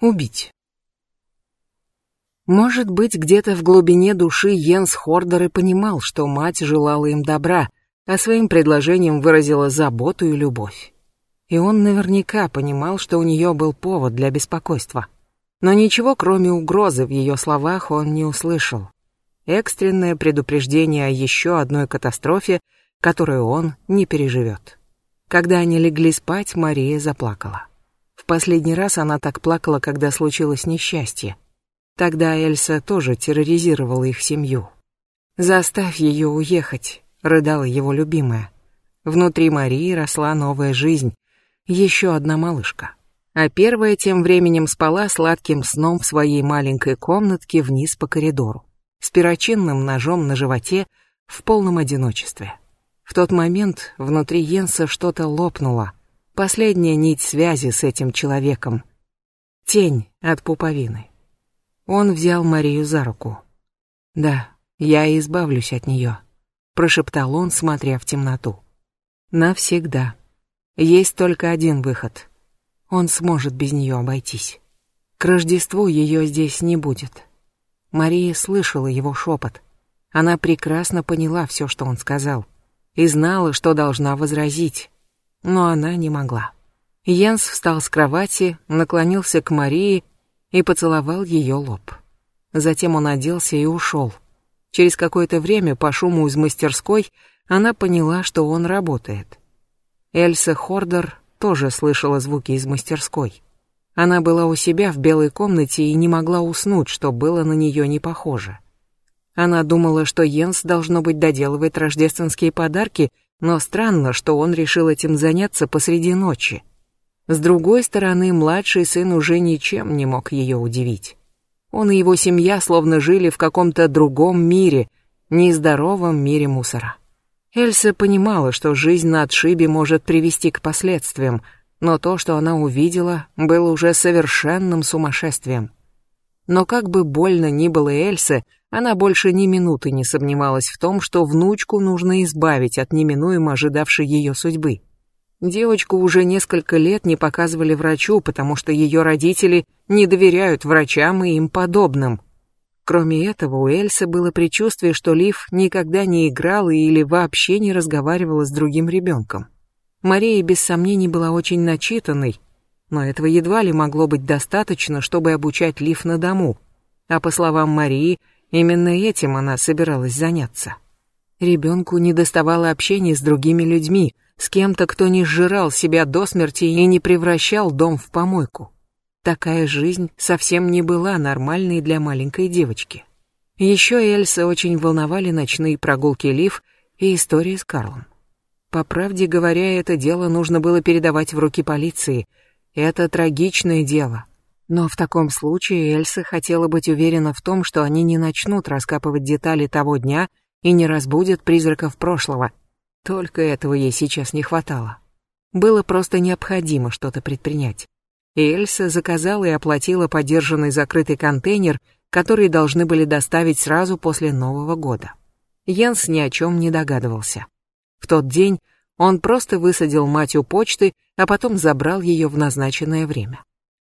Убить. Может быть, где-то в глубине души Йенс Хордер и понимал, что мать желала им добра, а своим предложением выразила заботу и любовь. И он наверняка понимал, что у нее был повод для беспокойства. Но ничего, кроме угрозы, в ее словах он не услышал. Экстренное предупреждение о еще одной катастрофе, которую он не переживет. Когда они легли спать, Мария заплакала. Последний раз она так плакала, когда случилось несчастье. Тогда Эльса тоже терроризировала их семью. «Заставь ее уехать», — рыдала его любимая. Внутри Марии росла новая жизнь, еще одна малышка. А первая тем временем спала сладким сном в своей маленькой комнатке вниз по коридору, с перочинным ножом на животе, в полном одиночестве. В тот момент внутри Йенса что-то лопнуло — Последняя нить связи с этим человеком. Тень от пуповины. Он взял Марию за руку. «Да, я избавлюсь от нее», — прошептал он, смотря в темноту. «Навсегда. Есть только один выход. Он сможет без нее обойтись. К Рождеству ее здесь не будет». Мария слышала его шепот. Она прекрасно поняла все, что он сказал, и знала, что должна возразить но она не могла. Йенс встал с кровати, наклонился к Марии и поцеловал ее лоб. Затем он оделся и ушел. Через какое-то время по шуму из мастерской она поняла, что он работает. Эльса Хордер тоже слышала звуки из мастерской. Она была у себя в белой комнате и не могла уснуть, что было на нее не похоже. Она думала, что Йенс, должно быть, доделывает рождественские подарки — но странно, что он решил этим заняться посреди ночи. С другой стороны, младший сын уже ничем не мог ее удивить. Он и его семья словно жили в каком-то другом мире, нездоровом мире мусора. Эльса понимала, что жизнь на отшибе может привести к последствиям, но то, что она увидела, было уже совершенным сумасшествием. Но как бы больно ни было Эльсе, она больше ни минуты не сомневалась в том, что внучку нужно избавить от неминуемо ожидавшей ее судьбы. Девочку уже несколько лет не показывали врачу, потому что ее родители не доверяют врачам и им подобным. Кроме этого, у Эльсы было предчувствие, что Лив никогда не играла или вообще не разговаривала с другим ребенком. Мария без сомнений была очень начитанной, но этого едва ли могло быть достаточно, чтобы обучать Лив на дому. А по словам Марии, именно этим она собиралась заняться. Ребенку не доставало общения с другими людьми, с кем-то, кто не сжирал себя до смерти и не превращал дом в помойку. Такая жизнь совсем не была нормальной для маленькой девочки. Еще Эльса очень волновали ночные прогулки Лив и истории с Карлом. По правде говоря, это дело нужно было передавать в руки полиции — это трагичное дело. Но в таком случае Эльса хотела быть уверена в том, что они не начнут раскапывать детали того дня и не разбудят призраков прошлого. Только этого ей сейчас не хватало. Было просто необходимо что-то предпринять. И Эльса заказала и оплатила подержанный закрытый контейнер, который должны были доставить сразу после Нового года. Йенс ни о чем не догадывался. В тот день он просто высадил мать у почты, а потом забрал ее в назначенное время.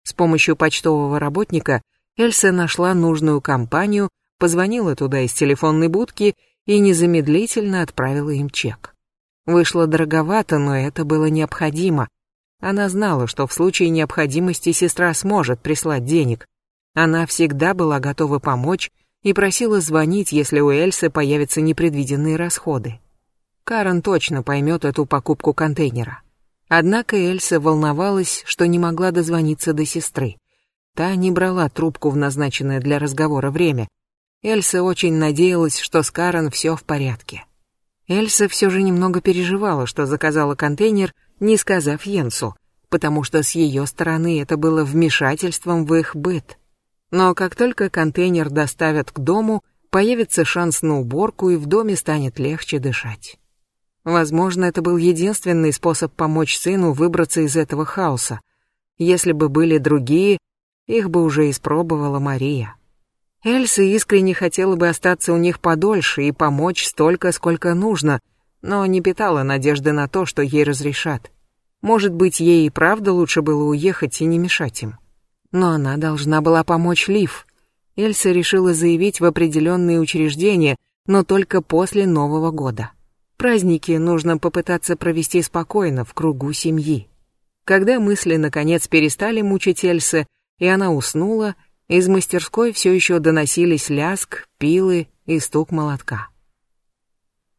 С помощью почтового работника Эльса нашла нужную компанию, позвонила туда из телефонной будки и незамедлительно отправила им чек. Вышло дороговато, но это было необходимо. Она знала, что в случае необходимости сестра сможет прислать денег. Она всегда была готова помочь и просила звонить, если у Эльсы появятся непредвиденные расходы. Карен точно поймет эту покупку контейнера. Однако Эльса волновалась, что не могла дозвониться до сестры. Та не брала трубку в назначенное для разговора время. Эльса очень надеялась, что с Карен все в порядке. Эльса все же немного переживала, что заказала контейнер, не сказав Йенсу, потому что с ее стороны это было вмешательством в их быт. Но как только контейнер доставят к дому, появится шанс на уборку и в доме станет легче дышать. Возможно, это был единственный способ помочь сыну выбраться из этого хаоса. Если бы были другие, их бы уже испробовала Мария. Эльса искренне хотела бы остаться у них подольше и помочь столько, сколько нужно, но не питала надежды на то, что ей разрешат. Может быть, ей и правда лучше было уехать и не мешать им. Но она должна была помочь Лив. Эльса решила заявить в определенные учреждения, но только после Нового года. Праздники нужно попытаться провести спокойно, в кругу семьи. Когда мысли наконец перестали мучить Эльсы, и она уснула, из мастерской все еще доносились ляск, пилы и стук молотка.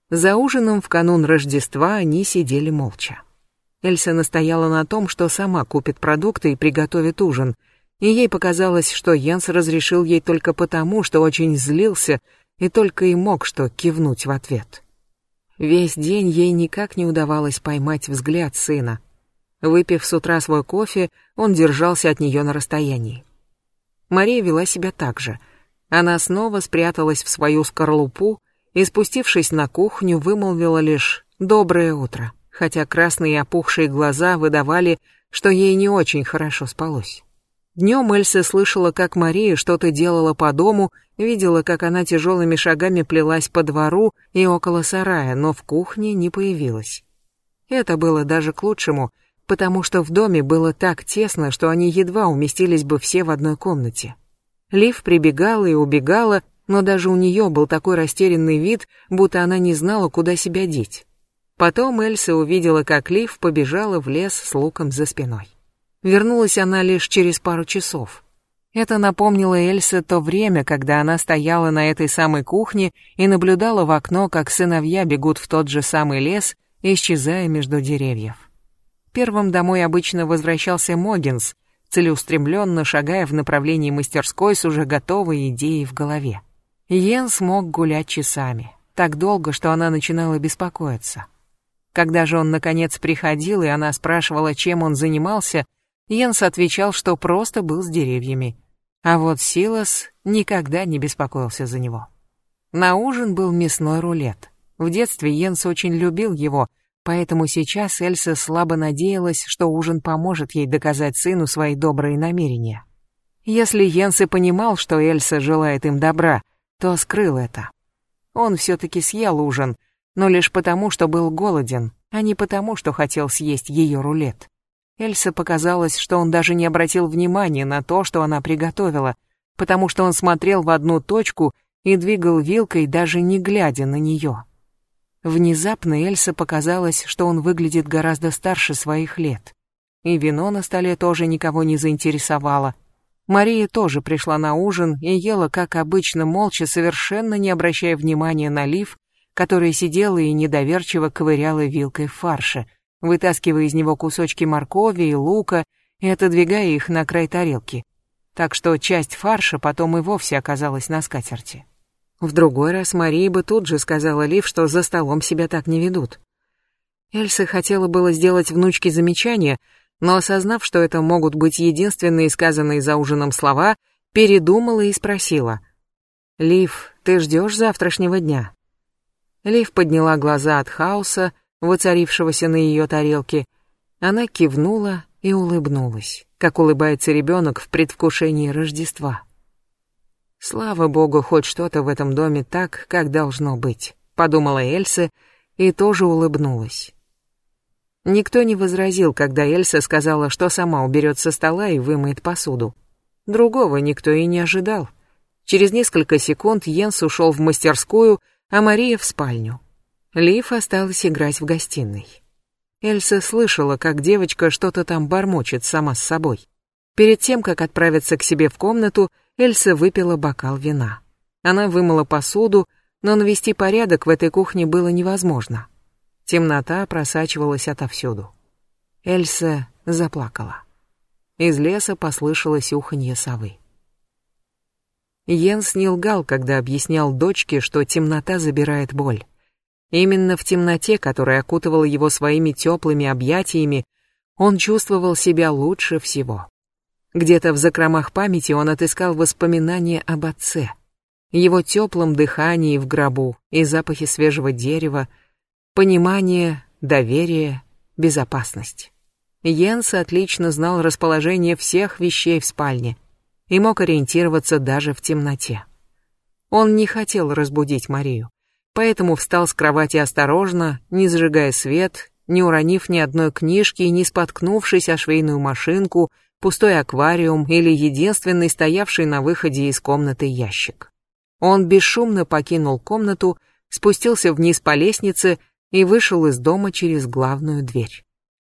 За ужином в канун Рождества они сидели молча. Эльса настояла на том, что сама купит продукты и приготовит ужин, и ей показалось, что Йенс разрешил ей только потому, что очень злился и только и мог что кивнуть в ответ. Весь день ей никак не удавалось поймать взгляд сына. Выпив с утра свой кофе, он держался от нее на расстоянии. Мария вела себя так же. Она снова спряталась в свою скорлупу и, спустившись на кухню, вымолвила лишь «доброе утро», хотя красные опухшие глаза выдавали, что ей не очень хорошо спалось. Днем Эльса слышала, как Мария что-то делала по дому, видела, как она тяжелыми шагами плелась по двору и около сарая, но в кухне не появилась. Это было даже к лучшему, потому что в доме было так тесно, что они едва уместились бы все в одной комнате. Лив прибегала и убегала, но даже у нее был такой растерянный вид, будто она не знала, куда себя деть. Потом Эльса увидела, как Лив побежала в лес с луком за спиной. Вернулась она лишь через пару часов. Это напомнило Эльсе то время, когда она стояла на этой самой кухне и наблюдала в окно, как сыновья бегут в тот же самый лес, исчезая между деревьев. Первым домой обычно возвращался Могинс, целеустремленно шагая в направлении мастерской с уже готовой идеей в голове. Йен смог гулять часами, так долго, что она начинала беспокоиться. Когда же он наконец приходил, и она спрашивала, чем он занимался, Йенс отвечал, что просто был с деревьями. А вот Силас никогда не беспокоился за него. На ужин был мясной рулет. В детстве Йенс очень любил его, поэтому сейчас Эльса слабо надеялась, что ужин поможет ей доказать сыну свои добрые намерения. Если Йенс и понимал, что Эльса желает им добра, то скрыл это. Он все-таки съел ужин, но лишь потому, что был голоден, а не потому, что хотел съесть ее рулет. Эльсе показалось, что он даже не обратил внимания на то, что она приготовила, потому что он смотрел в одну точку и двигал вилкой, даже не глядя на нее. Внезапно Эльсе показалось, что он выглядит гораздо старше своих лет. И вино на столе тоже никого не заинтересовало. Мария тоже пришла на ужин и ела, как обычно, молча, совершенно не обращая внимания на Лив, которая сидела и недоверчиво ковыряла вилкой в фарше — вытаскивая из него кусочки моркови и лука и отодвигая их на край тарелки. Так что часть фарша потом и вовсе оказалась на скатерти. В другой раз Мария бы тут же сказала Лив, что за столом себя так не ведут. Эльса хотела было сделать внучке замечание, но осознав, что это могут быть единственные сказанные за ужином слова, передумала и спросила. «Лив, ты ждешь завтрашнего дня?» Лив подняла глаза от хаоса, воцарившегося на ее тарелке, она кивнула и улыбнулась, как улыбается ребенок в предвкушении Рождества. «Слава богу, хоть что-то в этом доме так, как должно быть», — подумала Эльса и тоже улыбнулась. Никто не возразил, когда Эльса сказала, что сама уберет со стола и вымоет посуду. Другого никто и не ожидал. Через несколько секунд Йенс ушел в мастерскую, а Мария в спальню. Лив осталась играть в гостиной. Эльса слышала, как девочка что-то там бормочет сама с собой. Перед тем, как отправиться к себе в комнату, Эльса выпила бокал вина. Она вымыла посуду, но навести порядок в этой кухне было невозможно. Темнота просачивалась отовсюду. Эльса заплакала. Из леса послышалось уханье совы. Йенс не лгал, когда объяснял дочке, что темнота забирает боль. Именно в темноте, которая окутывала его своими теплыми объятиями, он чувствовал себя лучше всего. Где-то в закромах памяти он отыскал воспоминания об отце, его теплом дыхании в гробу и запахе свежего дерева, понимание, доверие, безопасность. Йенс отлично знал расположение всех вещей в спальне и мог ориентироваться даже в темноте. Он не хотел разбудить Марию поэтому встал с кровати осторожно, не зажигая свет, не уронив ни одной книжки и не споткнувшись о швейную машинку, пустой аквариум или единственный стоявший на выходе из комнаты ящик. Он бесшумно покинул комнату, спустился вниз по лестнице и вышел из дома через главную дверь.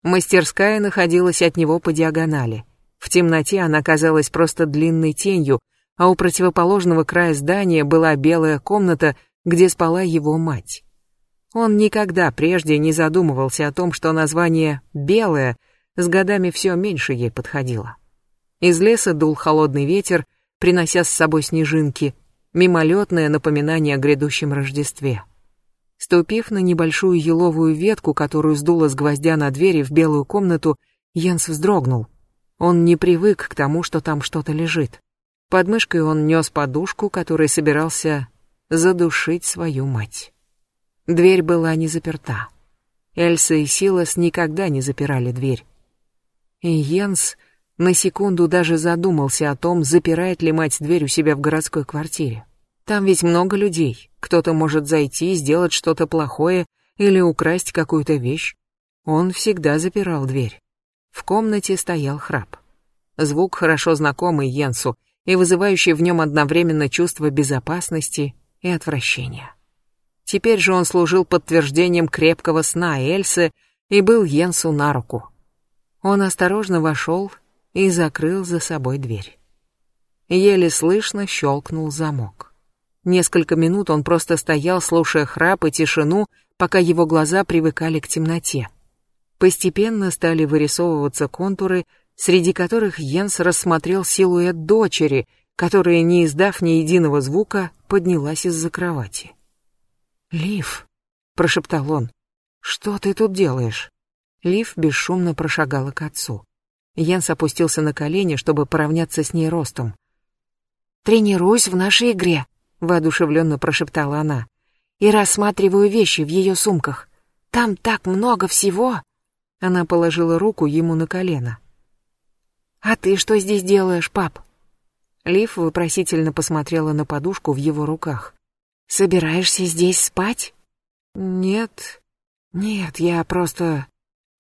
Мастерская находилась от него по диагонали. В темноте она казалась просто длинной тенью, а у противоположного края здания была белая комната, где спала его мать. Он никогда прежде не задумывался о том, что название «белое» с годами все меньше ей подходило. Из леса дул холодный ветер, принося с собой снежинки, мимолетное напоминание о грядущем Рождестве. Ступив на небольшую еловую ветку, которую сдуло с гвоздя на двери в белую комнату, Йенс вздрогнул. Он не привык к тому, что там что-то лежит. Под мышкой он нес подушку, которой собирался задушить свою мать. Дверь была не заперта. Эльса и Силас никогда не запирали дверь. И Йенс на секунду даже задумался о том, запирает ли мать дверь у себя в городской квартире. Там ведь много людей. Кто-то может зайти, сделать что-то плохое или украсть какую-то вещь. Он всегда запирал дверь. В комнате стоял храп. Звук хорошо знакомый Йенсу и вызывающий в нем одновременно чувство безопасности и отвращения. Теперь же он служил подтверждением крепкого сна Эльсы и был Йенсу на руку. Он осторожно вошел и закрыл за собой дверь. Еле слышно щелкнул замок. Несколько минут он просто стоял, слушая храп и тишину, пока его глаза привыкали к темноте. Постепенно стали вырисовываться контуры, среди которых Йенс рассмотрел силуэт дочери, которая, не издав ни единого звука, поднялась из-за кровати. «Лив», — прошептал он, — «что ты тут делаешь?» Лив бесшумно прошагала к отцу. Йенс опустился на колени, чтобы поравняться с ней ростом. «Тренируюсь в нашей игре», воодушевленно прошептала она. И рассматриваю вещи в ее сумках. Там так много всего. Она положила руку ему на колено. А ты что здесь делаешь, пап? Лив вопросительно посмотрела на подушку в его руках. Собираешься здесь спать? Нет. Нет, я просто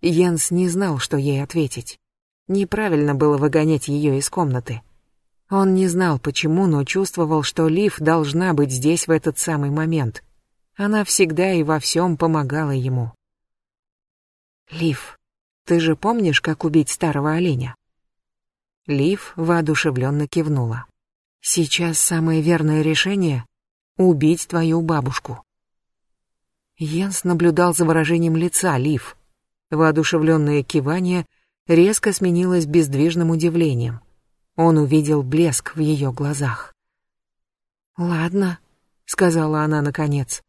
Йенс не знал, что ей ответить. Неправильно было выгонять ее из комнаты. Он не знал почему, но чувствовал, что Лив должна быть здесь в этот самый момент. Она всегда и во всем помогала ему. «Лив, ты же помнишь, как убить старого оленя?» Лив воодушевленно кивнула. «Сейчас самое верное решение — убить твою бабушку». Йенс наблюдал за выражением лица Лив. Воодушевленное кивание резко сменилось бездвижным удивлением. Он увидел блеск в ее глазах. «Ладно», — сказала она наконец.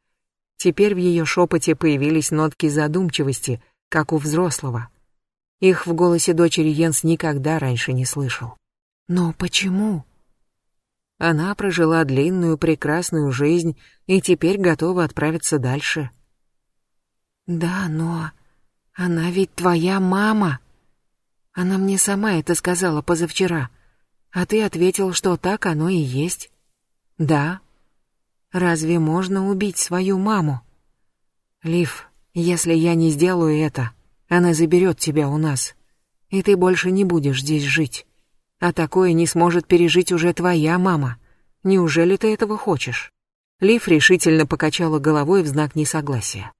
Теперь в ее шепоте появились нотки задумчивости, как у взрослого. Их в голосе дочери Йенс никогда раньше не слышал. «Но почему?» Она прожила длинную, прекрасную жизнь и теперь готова отправиться дальше. «Да, но она ведь твоя мама!» Она мне сама это сказала позавчера. А ты ответил, что так оно и есть. Да. Разве можно убить свою маму? Лив, если я не сделаю это, она заберет тебя у нас, и ты больше не будешь здесь жить. А такое не сможет пережить уже твоя мама. Неужели ты этого хочешь? Лив решительно покачала головой в знак несогласия.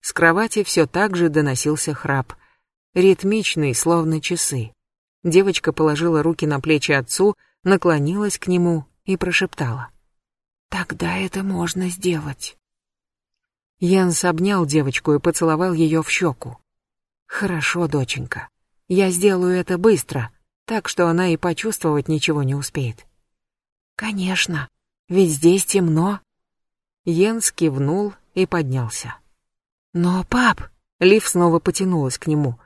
С кровати все так же доносился храп, ритмичный, словно часы. Девочка положила руки на плечи отцу, наклонилась к нему и прошептала. «Тогда это можно сделать». Янс обнял девочку и поцеловал ее в щеку. «Хорошо, доченька. Я сделаю это быстро, так что она и почувствовать ничего не успеет». «Конечно, ведь здесь темно». Йенс кивнул и поднялся. «Но, пап...» — Лив снова потянулась к нему.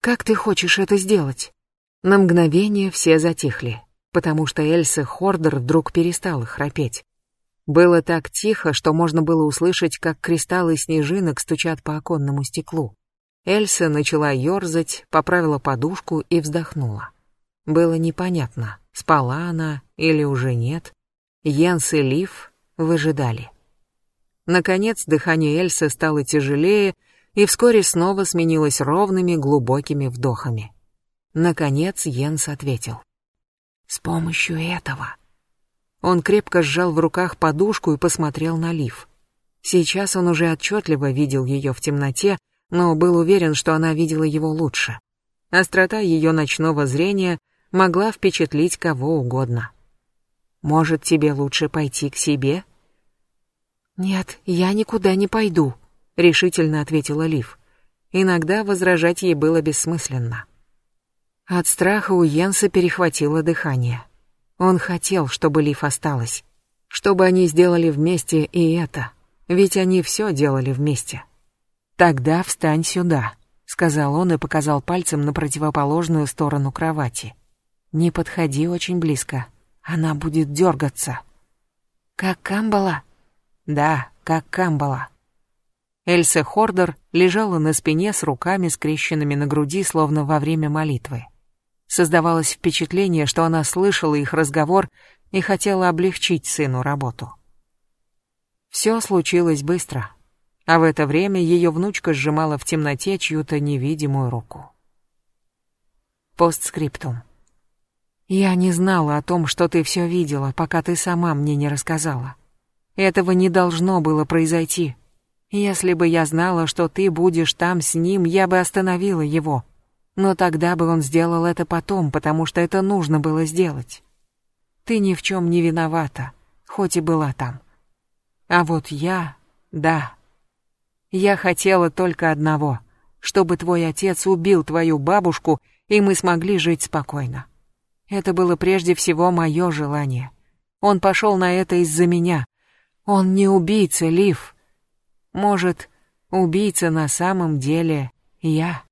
«Как ты хочешь это сделать?» На мгновение все затихли, потому что Эльса Хордер вдруг перестала храпеть. Было так тихо, что можно было услышать, как кристаллы снежинок стучат по оконному стеклу. Эльса начала ерзать, поправила подушку и вздохнула. Было непонятно, спала она или уже нет. Йенс и Лив выжидали. Наконец дыхание Эльсы стало тяжелее и вскоре снова сменилось ровными глубокими вдохами. Наконец Йенс ответил. «С помощью этого». Он крепко сжал в руках подушку и посмотрел на Лив. Сейчас он уже отчетливо видел ее в темноте, но был уверен, что она видела его лучше. Острота ее ночного зрения могла впечатлить кого угодно. «Может, тебе лучше пойти к себе?» «Нет, я никуда не пойду», — решительно ответила Лив. Иногда возражать ей было бессмысленно. От страха у Йенса перехватило дыхание. Он хотел, чтобы Лив осталась, чтобы они сделали вместе и это, ведь они все делали вместе. «Тогда встань сюда», — сказал он и показал пальцем на противоположную сторону кровати. «Не подходи очень близко, она будет дергаться». «Как Камбала?» «Да, как Камбала». Эльса Хордер лежала на спине с руками скрещенными на груди, словно во время молитвы. Создавалось впечатление, что она слышала их разговор и хотела облегчить сыну работу. Все случилось быстро, а в это время ее внучка сжимала в темноте чью-то невидимую руку. Постскриптум. «Я не знала о том, что ты все видела, пока ты сама мне не рассказала. Этого не должно было произойти. Если бы я знала, что ты будешь там с ним, я бы остановила его. Но тогда бы он сделал это потом, потому что это нужно было сделать. Ты ни в чем не виновата, хоть и была там. А вот я, да. Я хотела только одного, чтобы твой отец убил твою бабушку, и мы смогли жить спокойно. Это было прежде всего мое желание. Он пошел на это из-за меня. Он не убийца, Лив. Может, убийца на самом деле я.